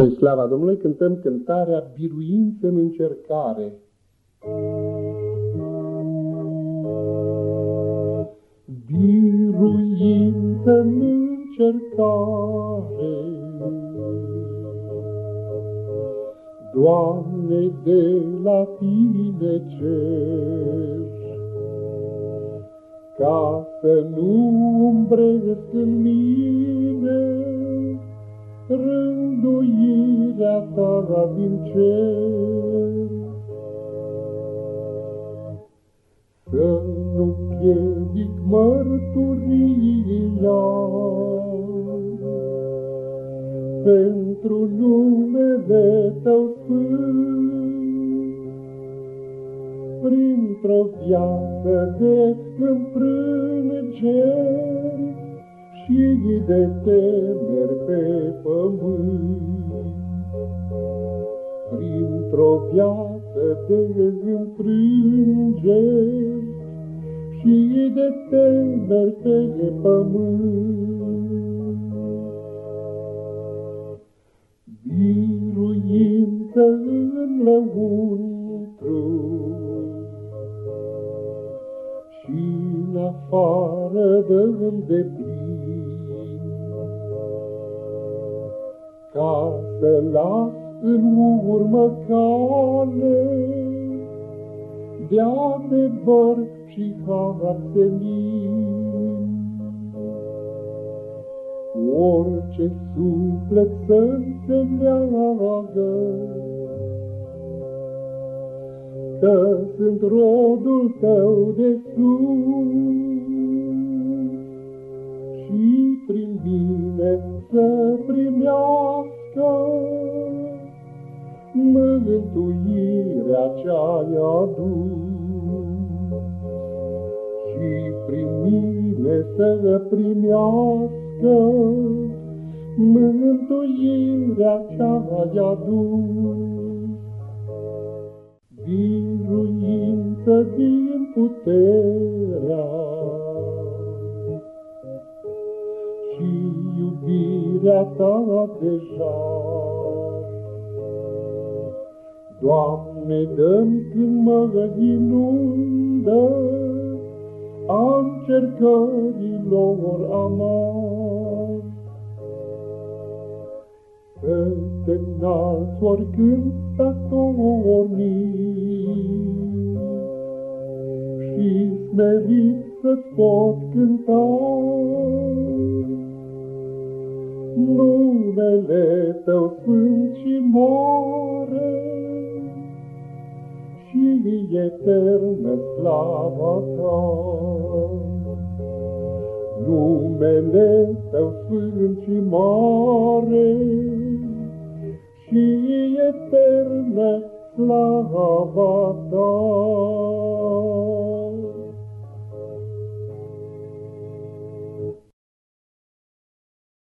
În slava Domnului cântăm cântarea Biruință în încercare. Biruință în încercare Doamne, de la Tine cer Ca să nu umbresc în mine rânduirea ta din cer. Să nu piedic mărturia pentru numele Tău sfânt, printr-o viață de împrângeri, și de temeri pe viață de înfrângeri și de temeri pe pământ. Biruință în lăuntru și în afară de îndeplin, ca să las în urmă cale de adevăr și har senin. Orice suflet să înțeleagă că sunt rodul tău de sus și prin mine ce-ai adus. Și prin mine să primească mântuirea ce-ai adus. Biruință din puterea iubirea ta deja. Doamne, dă-mi când mă inundă a încercărilor amar. Să te înalți oricând s-a și smerit să-ți pot cânta numele Tău sfânt și mare eternă slava Ta. Numele Tău sfânt și mare și eternă slava Ta.